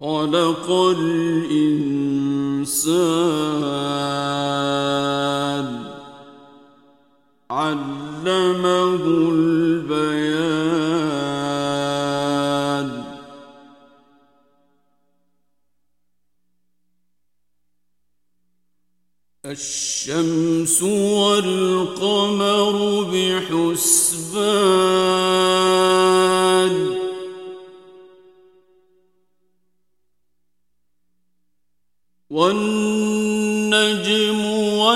خلق الإنسان علمه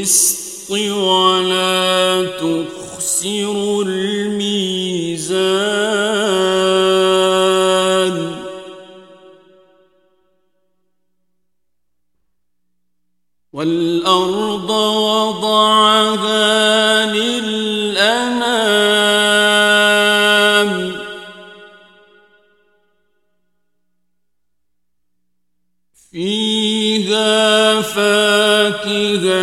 بالقسط ولا تخسروا الميزان. والأرض وضعها للأنام. فيها فاكهة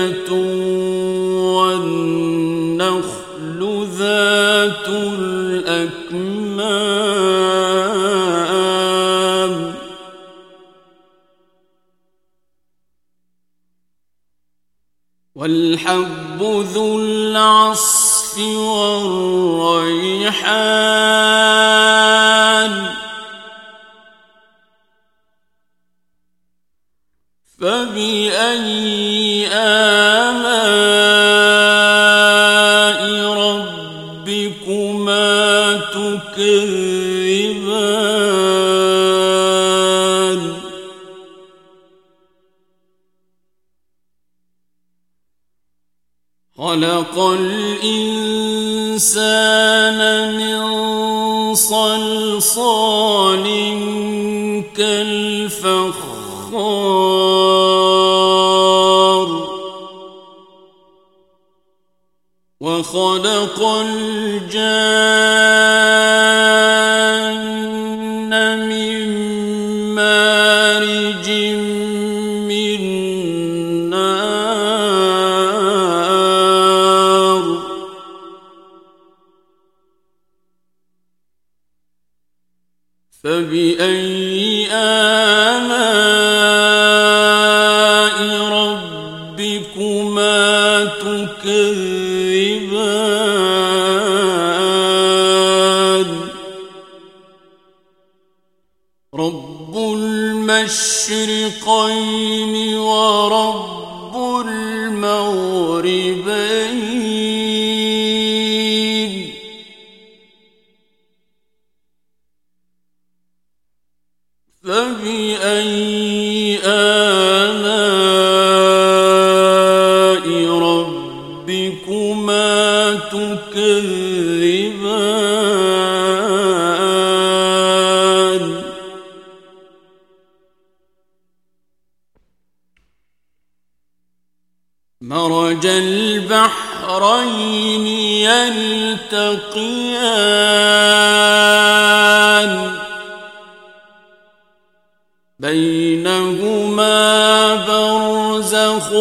والحب ذو العصف والريحان الإنسان من صلصال كالفخار وخلق الجان تكذبان رب المشرقين مرج البحرين يلتقيان بينهما برزخ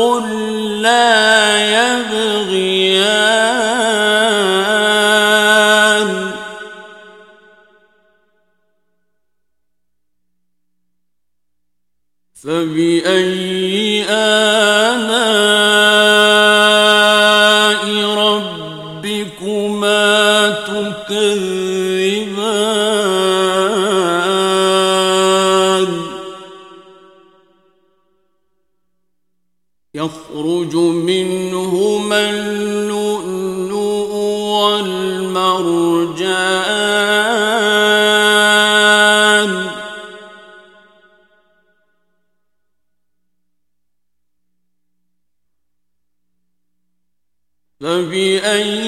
لا يبغيان يخرج منهما اللؤلؤ والمرجان. فبأي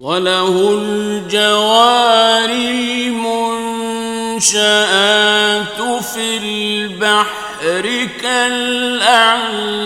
وله الجوار المنشآت في البحر كالأعلام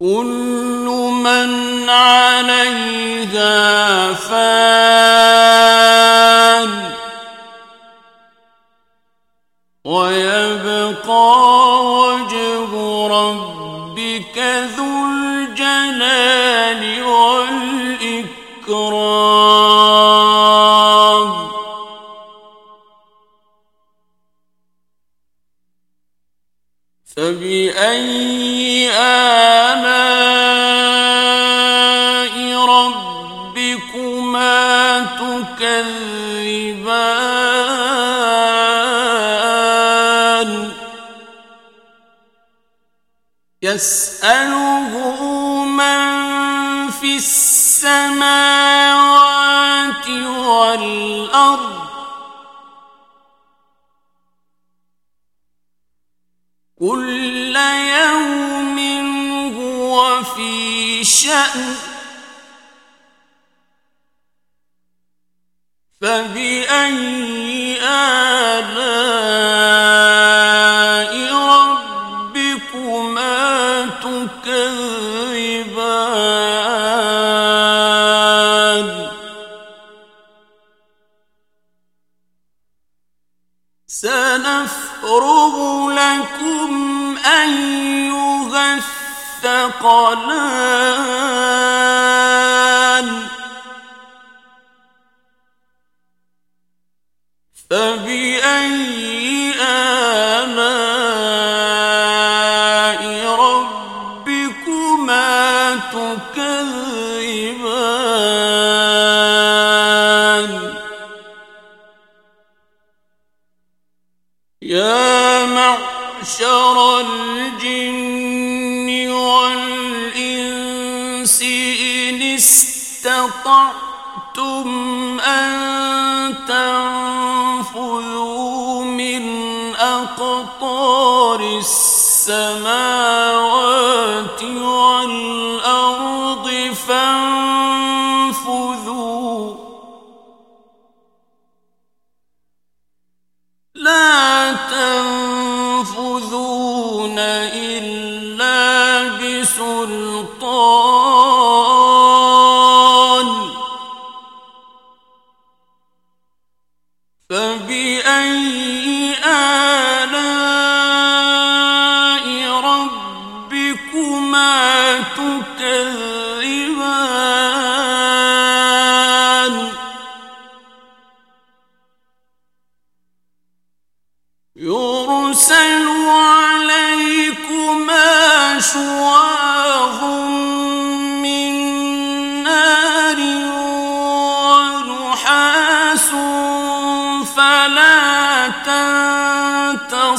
كل من عليها فان ويبقى وجه ربك يسأله من في السماوات والأرض كل يوم هو في شأن فبأي آلاء لكم أيها الثقلان فبأي آلاء استطعتم أن تنفذوا من أقطار السماوات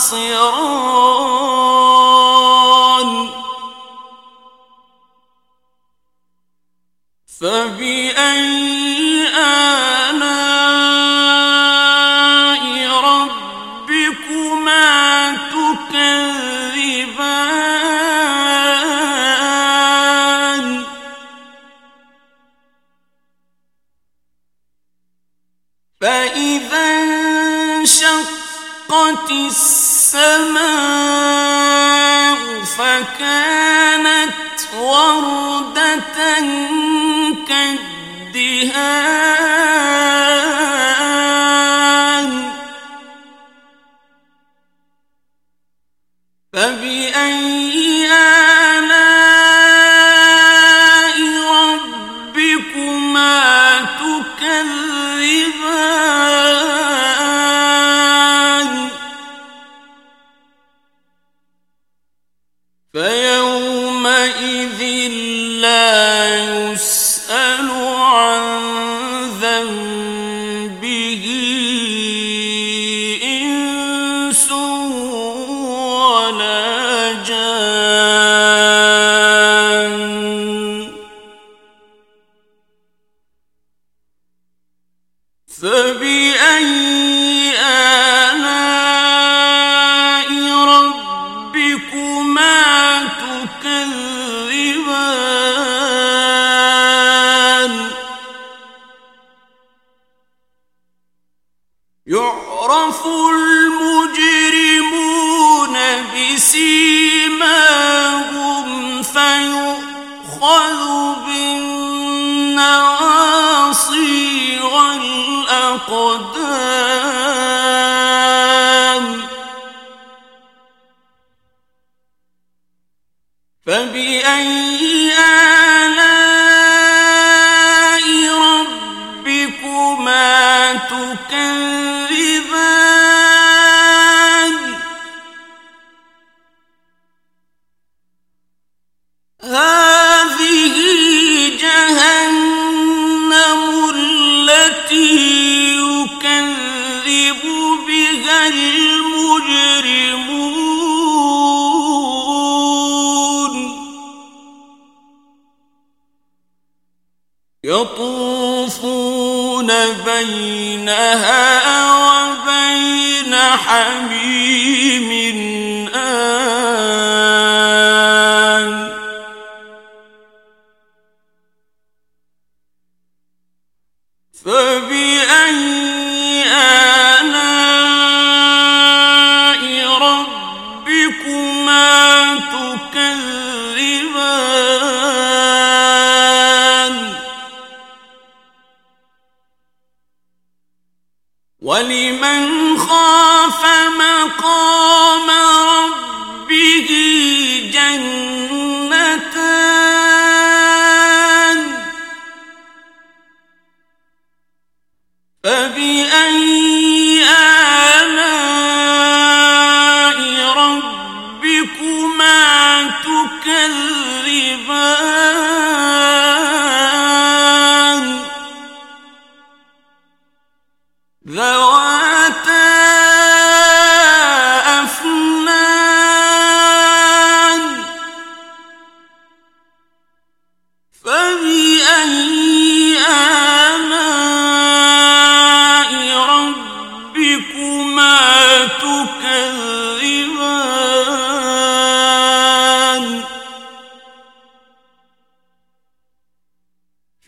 خاسرون فبأي وردة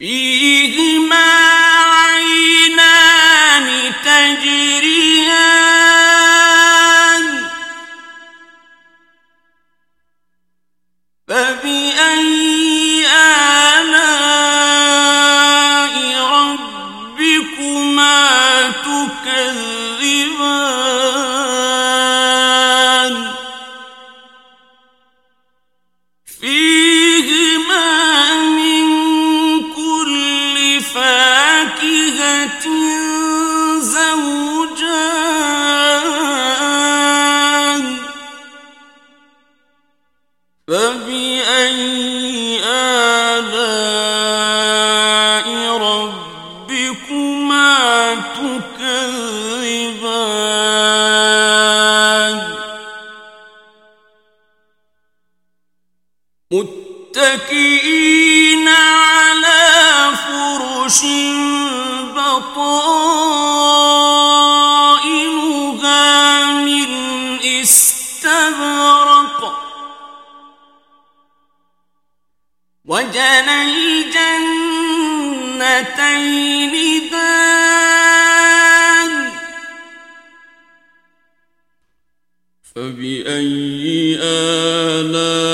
فيهما فبأي الجنتين دان. فبأي آلام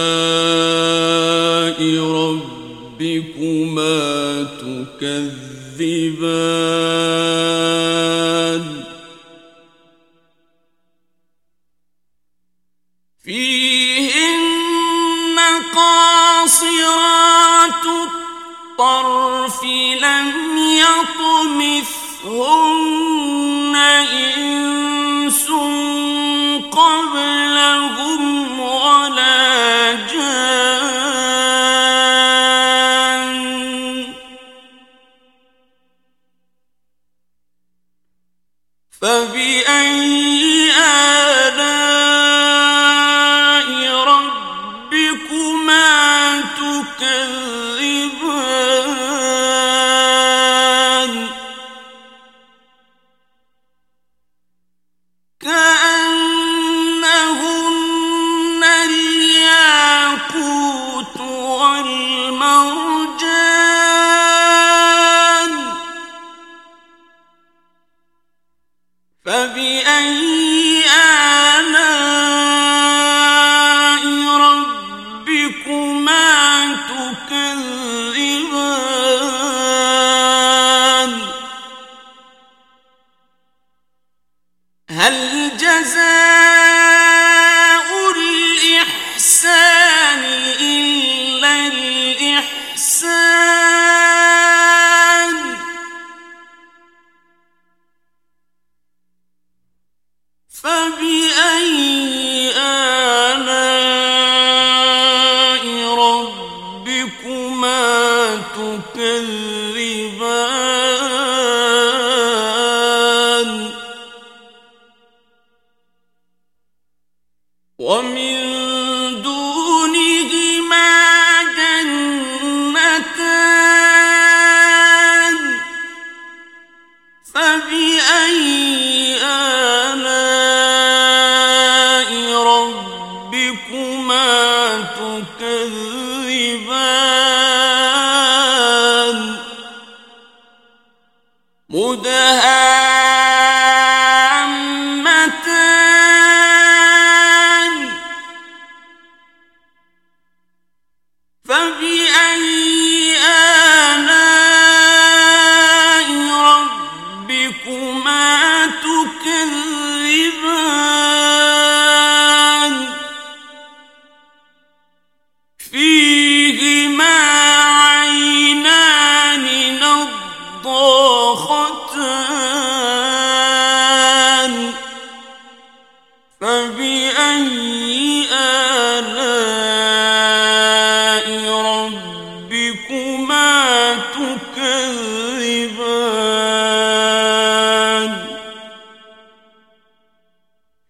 ومن فبی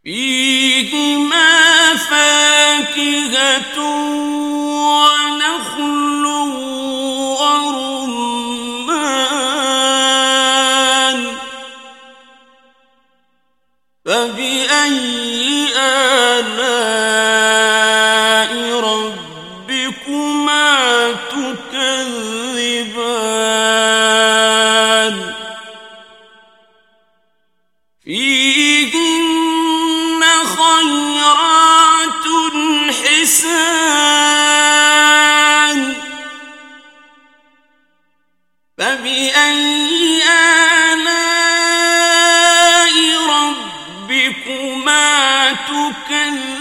فيهما فاكهة تكذبان؟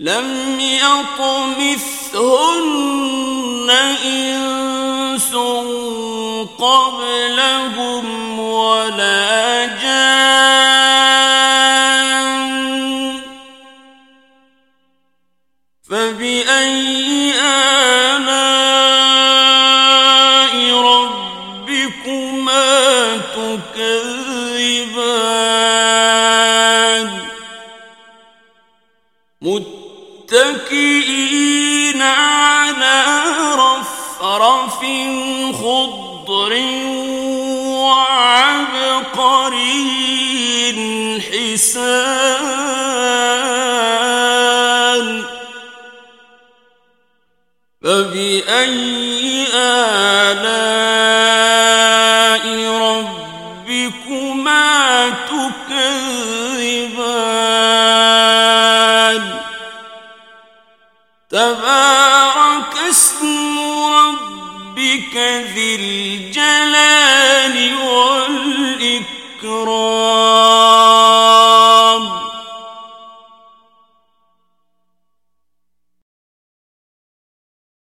لم يطمثهن إنس قبلهم ولا فبأي